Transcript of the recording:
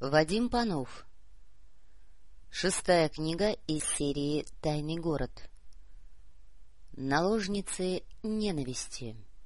Вадим Панов. Шестая книга из серии «Тайный город». Наложницы ненависти.